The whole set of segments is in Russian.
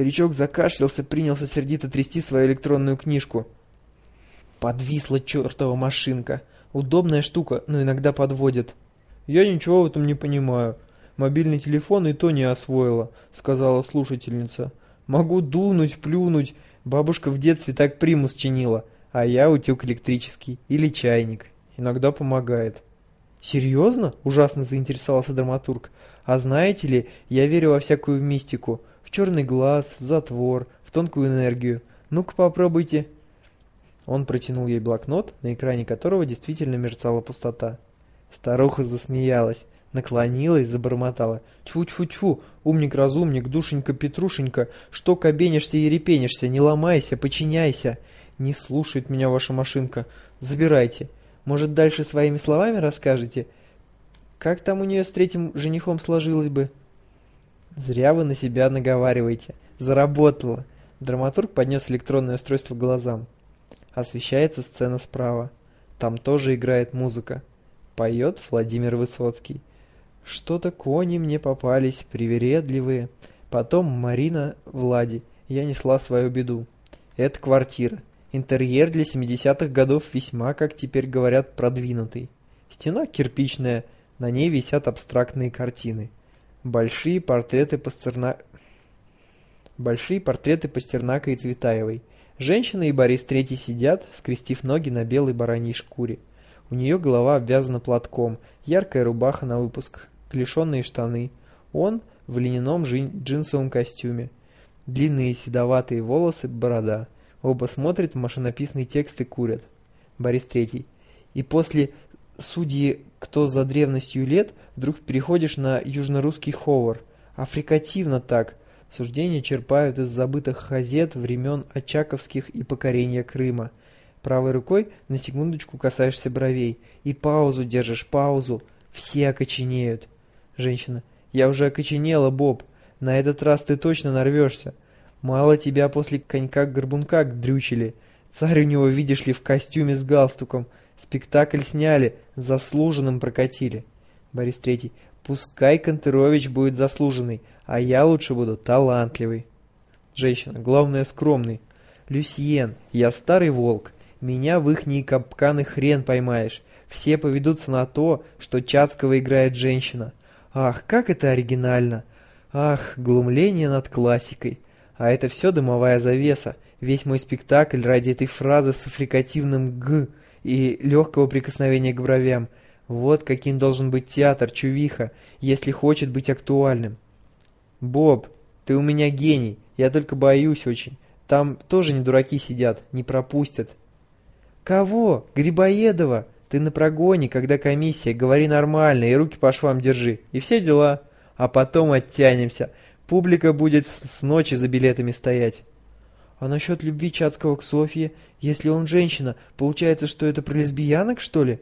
Старичок закашлялся, принялся сердито трясти свою электронную книжку. Подвисла чертова машинка. Удобная штука, но иногда подводит. «Я ничего в этом не понимаю. Мобильный телефон и то не освоила», — сказала слушательница. «Могу дунуть, плюнуть. Бабушка в детстве так примус чинила, а я утюг электрический или чайник. Иногда помогает». «Серьезно?» – ужасно заинтересовался драматург. «А знаете ли, я верю во всякую мистику. В черный глаз, в затвор, в тонкую энергию. Ну-ка попробуйте». Он протянул ей блокнот, на экране которого действительно мерцала пустота. Старуха засмеялась, наклонилась, забормотала. «Тьфу-тьфу-тьфу, умник-разумник, душенька-петрушенька, что кабенишься и репенишься, не ломайся, подчиняйся. Не слушает меня ваша машинка, забирайте. Может, дальше своими словами расскажете? Как там у нее с третьим женихом сложилось бы?» «Зря вы на себя наговариваете. Заработало». Драматург поднес электронное устройство к глазам. Освещается сцена справа. Там тоже играет музыка. Поет Владимир Высоцкий. Что-то кони мне попались, привередливые. Потом Марина Влади. Я несла свою беду. Это квартира. Интерьер для 70-х годов весьма, как теперь говорят, продвинутый. Стена кирпичная, на ней висят абстрактные картины. Большие портреты Пастерна... Большие портреты Пастернака и Цветаевой. Женщина и Борис Третий сидят, скрестив ноги на белой бараньей шкуре. У нее голова обвязана платком, яркая рубаха на выпуск, клешенные штаны. Он в льняном джинсовом костюме. Длинные седоватые волосы, борода. Оба смотрят в машинописный текст и курят. Борис Третий. И после судьи «Кто за древностью лет» вдруг переходишь на южнорусский ховор. Африкативно так. Суждения черпают из забытых газет времен Очаковских и покорения Крыма. Правой рукой на секундочку касаешься бровей. И паузу держишь, паузу. Все окоченеют. Женщина. Я уже окоченела, Боб. На этот раз ты точно нарвешься. Мало тебя после конька-горбунка дрючили. Царь у него, видишь ли, в костюме с галстуком. Спектакль сняли, заслуженным прокатили. Борис Третий. Пускай Контерович будет заслуженный, а я лучше буду талантливый. Женщина. Главное, скромный. Люсьен, я старый волк. Меня в ихние капканы хрен поймаешь. Все поведутся на то, что Чацкого играет женщина. Ах, как это оригинально. Ах, глумление над классикой. А это все дымовая завеса. Весь мой спектакль ради этой фразы с африкативным «г» и легкого прикосновения к бровям. Вот каким должен быть театр, чувиха, если хочет быть актуальным. Боб, ты у меня гений, я только боюсь очень. Там тоже не дураки сидят, не пропустят. Кого? Грибоедова? Ты на прогоне, когда комиссия, говори нормально и руки по швам держи. И все дела. А потом оттянемся. Публика будет с ночи за билетами стоять. А насчет любви Чацкого к Софье, если он женщина, получается, что это про лесбиянок, что ли?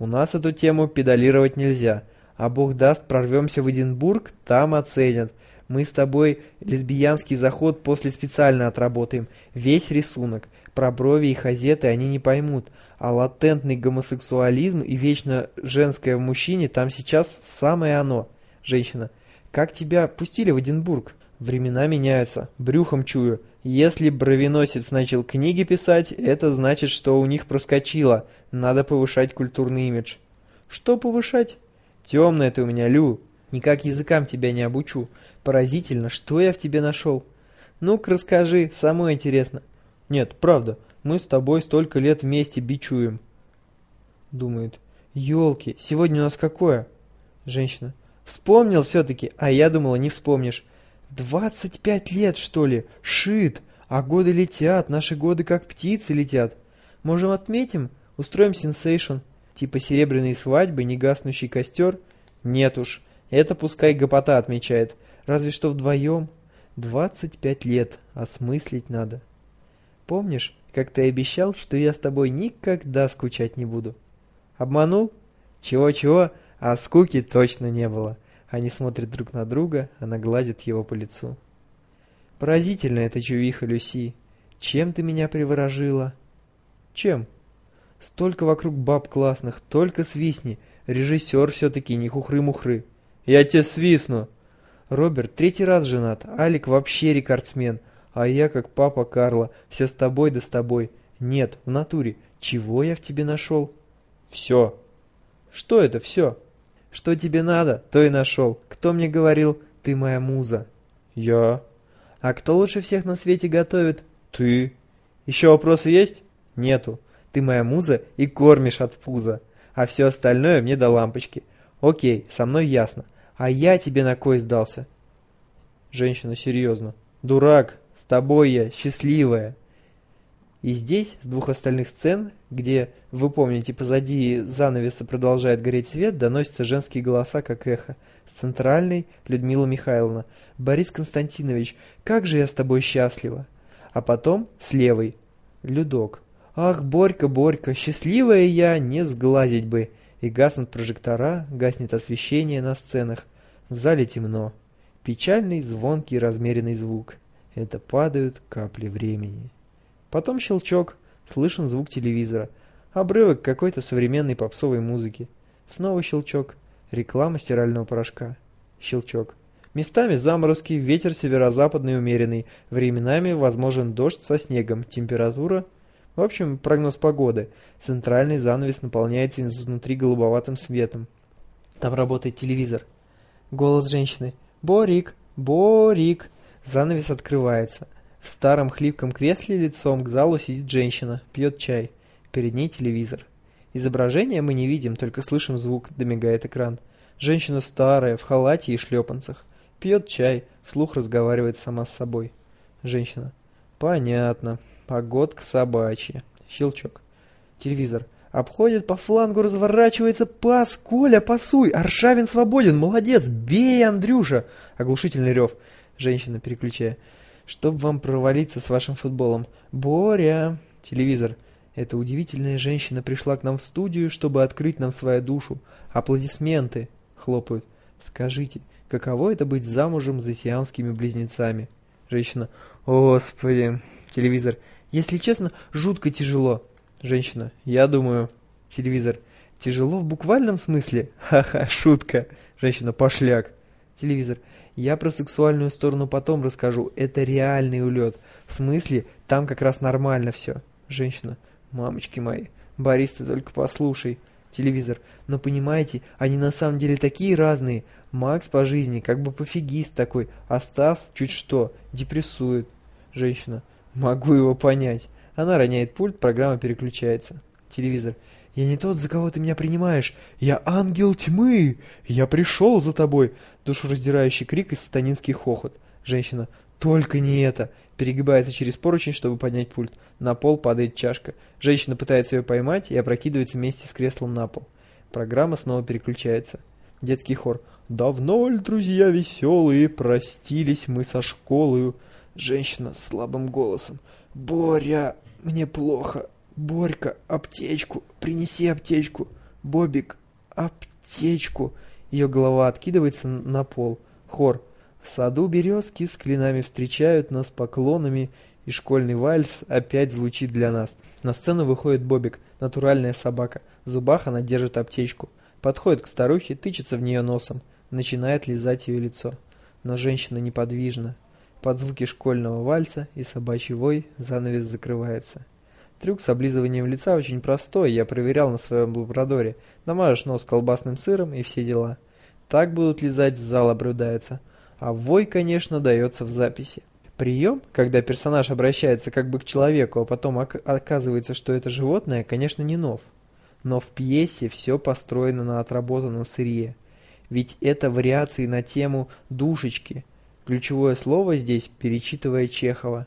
У нас эту тему педалировать нельзя. А бог даст, прорвемся в Эдинбург, там оценят. Мы с тобой лесбиянский заход после специально отработаем. Весь рисунок. Про брови и хазеты они не поймут. А латентный гомосексуализм и вечно женское в мужчине там сейчас самое оно. Женщина. Как тебя пустили в Эдинбург? Времена меняются. Брюхом чую. Если бровеносец начал книги писать, это значит, что у них проскочило. Надо повышать культурный имидж. Что повышать? Темная ты у меня, Лю. Никак языкам тебя не обучу. Поразительно, что я в тебе нашел. Ну-ка расскажи, самое интересно. Нет, правда, мы с тобой столько лет вместе бичуем. Думает. Ёлки, сегодня у нас какое? Женщина. Вспомнил все-таки, а я думала, не вспомнишь. Двадцать пять лет, что ли? Шит. А годы летят, наши годы как птицы летят. Можем отметим? Устроим сенсейшн. Типа серебряные свадьбы, негаснущий костер? Нет уж. Это пускай гопота отмечает. Разве что вдвоем. Двадцать пять лет. Осмыслить надо. Помнишь, как ты обещал, что я с тобой никогда скучать не буду? Обманул? Чего-чего, а скуки точно не было. Они смотрят друг на друга, она гладит его по лицу. Поразительно эта чувиха, Люси. Чем ты меня приворожила? Чем? Столько вокруг баб классных, только свистни. Режиссер все-таки, не хухры-мухры. Я тебе свистну. Роберт третий раз женат, Алик вообще рекордсмен, а я как папа Карла, все с тобой да с тобой. Нет, в натуре, чего я в тебе нашел? Все. Что это все? Что тебе надо, то и нашел. Кто мне говорил, ты моя муза? Я. А кто лучше всех на свете готовит? Ты. Еще вопросы есть? Нету. Ты моя муза и кормишь от пуза. А все остальное мне до лампочки. Окей, со мной ясно. А я тебе на кой сдался? Женщина серьезно. Дурак, с тобой я счастливая. И здесь, с двух остальных сцен, где, вы помните, позади занавеса продолжает гореть свет, доносятся женские голоса, как эхо. С центральной Людмила Михайловна. «Борис Константинович, как же я с тобой счастлива!» А потом с левой. Людок. «Ах, Борька, Борька, счастливая я, не сглазить бы!» И гаснут прожектора, гаснет освещение на сценах. В зале темно. Печальный, звонкий, размеренный звук. Это падают капли времени. Потом щелчок, слышен звук телевизора. Обрывок какой-то современной попсовой музыки. Снова щелчок. Реклама стирального порошка. Щелчок. Местами заморозки, ветер северо-западный умеренный. Временами возможен дождь со снегом. Температура в общем, прогноз погоды. Центральный занавес наполняется изнутри голубоватым светом. Там работает телевизор. Голос женщины. «Борик! Борик!» Занавес открывается. В старом хлипком кресле лицом к залу сидит женщина, пьет чай. Перед ней телевизор. Изображение мы не видим, только слышим звук, домигает экран. Женщина старая, в халате и шлепанцах. Пьет чай, вслух разговаривает сама с собой. Женщина. Понятно. Погодка собачья. Щелчок. Телевизор. Обходит по флангу, разворачивается. Пас, Коля, пасуй. Аршавин свободен. Молодец. Бей, Андрюша. Оглушительный рев. Женщина, переключая. Чтоб вам провалиться с вашим футболом. Боря. Телевизор. Эта удивительная женщина пришла к нам в студию, чтобы открыть нам свою душу. Аплодисменты. Хлопают. Скажите, каково это быть замужем за сиамскими близнецами? Женщина. Господи. Телевизор. Если честно, жутко тяжело. Женщина. Я думаю. Телевизор. Тяжело в буквальном смысле? Ха-ха, шутка. Женщина. Пошляк. Телевизор. Я про сексуальную сторону потом расскажу. Это реальный улет. В смысле, там как раз нормально все. Женщина. Мамочки мои. Борис, ты только послушай. Телевизор. Но понимаете, они на самом деле такие разные. Макс по жизни как бы пофигист такой, а Стас чуть что, депрессует. Женщина. Могу его понять. Она роняет пульт, программа переключается. Телевизор. Я не тот, за кого ты меня принимаешь. Я ангел тьмы. Я пришел за тобой. Душераздирающий крик и сатанинский хохот. Женщина. Только не это. Перегибается через поручень, чтобы поднять пульт. На пол падает чашка. Женщина пытается ее поймать и опрокидывается вместе с креслом на пол. Программа снова переключается. Детский хор. «Давно ли, друзья веселые, простились мы со школою?» Женщина слабым голосом. «Боря, мне плохо. Борька, аптечку. Принеси аптечку. Бобик, аптечку». Ее голова откидывается на пол. Хор. В саду березки с клинами встречают нас поклонами, и школьный вальс опять звучит для нас. На сцену выходит Бобик, натуральная собака. В зубах она держит аптечку. Подходит к старухе, тычется в нее носом. Начинает лизать ее лицо. Но женщина неподвижна. Под звуки школьного вальса и собачий вой занавес закрывается. Трюк с облизыванием лица очень простой, я проверял на своем лабрадоре. Намажешь нос колбасным сыром и все дела. Так будут лизать, зал обрюдается. А вой, конечно, дается в записи. Прием, когда персонаж обращается как бы к человеку, а потом оказывается, что это животное, конечно, не нов. Но в пьесе все построено на отработанном сырье. Ведь это вариации на тему «душечки», Ключевое слово здесь, перечитывая Чехова.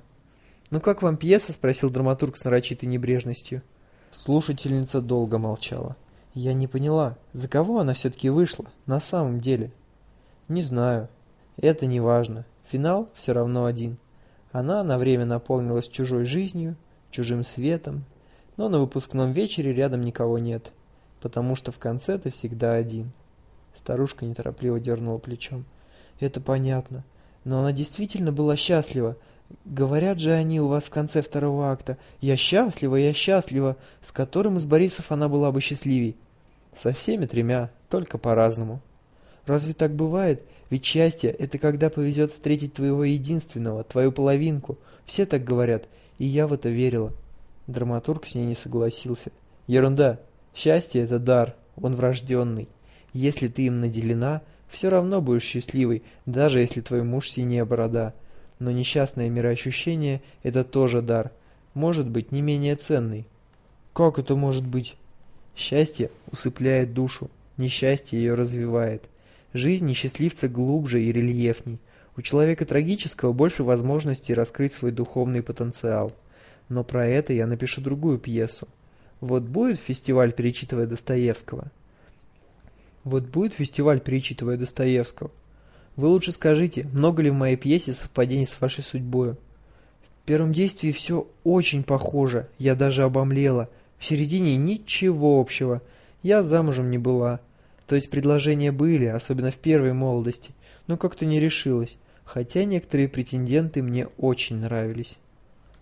«Ну как вам пьеса?» – спросил драматург с нарочитой небрежностью. Слушательница долго молчала. «Я не поняла, за кого она все-таки вышла, на самом деле?» «Не знаю. Это не важно. Финал все равно один. Она на время наполнилась чужой жизнью, чужим светом, но на выпускном вечере рядом никого нет, потому что в конце ты всегда один». Старушка неторопливо дернула плечом. «Это понятно. Но она действительно была счастлива. Говорят же они у вас в конце второго акта «Я счастлива, я счастлива», с которым из Борисов она была бы счастливей. Со всеми тремя, только по-разному. Разве так бывает? Ведь счастье – это когда повезет встретить твоего единственного, твою половинку. Все так говорят, и я в это верила. Драматург с ней не согласился. Ерунда. Счастье – это дар, он врожденный. Если ты им наделена, все равно будешь счастливой, даже если твой муж синяя борода. Но несчастное мироощущение – это тоже дар. Может быть, не менее ценный. Как это может быть? Счастье усыпляет душу, несчастье ее развивает. Жизнь несчастливца глубже и рельефней. У человека трагического больше возможностей раскрыть свой духовный потенциал. Но про это я напишу другую пьесу. Вот будет фестиваль, перечитывая Достоевского? Вот будет фестиваль, перечитывая Достоевского? Вы лучше скажите, много ли в моей пьесе совпадений с вашей судьбой? В первом действии все очень похоже, я даже обомлела. В середине ничего общего. Я замужем не была. То есть предложения были, особенно в первой молодости, но как-то не решилась, хотя некоторые претенденты мне очень нравились.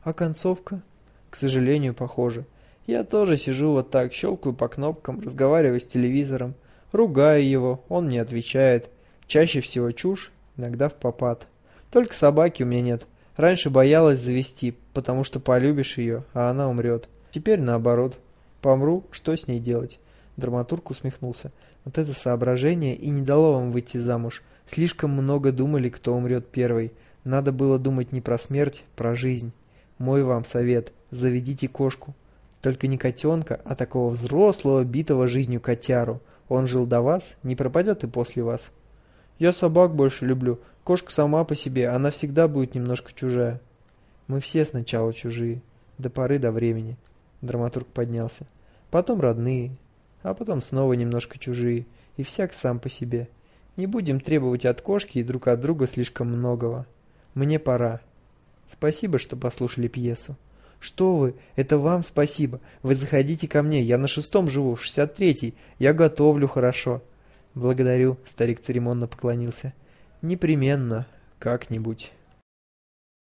А концовка? К сожалению, похоже. Я тоже сижу вот так, щелкаю по кнопкам, разговариваю с телевизором, ругаю его, он мне отвечает. Чаще всего чушь, иногда в попад. Только собаки у меня нет. Раньше боялась завести, потому что полюбишь ее, а она умрет. Теперь наоборот. Помру, что с ней делать? Драматург усмехнулся. Вот это соображение и не дало вам выйти замуж. Слишком много думали, кто умрет первый. Надо было думать не про смерть, про жизнь. Мой вам совет. Заведите кошку. Только не котенка, а такого взрослого, битого жизнью котяру. Он жил до вас, не пропадет и после вас. Я собак больше люблю. Кошка сама по себе, она всегда будет немножко чужая. Мы все сначала чужие. До поры до времени. Драматург поднялся. Потом родные, а потом снова немножко чужие, и всяк сам по себе. Не будем требовать от кошки и друг от друга слишком многого. Мне пора. Спасибо, что послушали пьесу. Что вы, это вам спасибо. Вы заходите ко мне, я на шестом живу, в шестьдесят третий. Я готовлю хорошо. Благодарю, старик церемонно поклонился. Непременно, как-нибудь.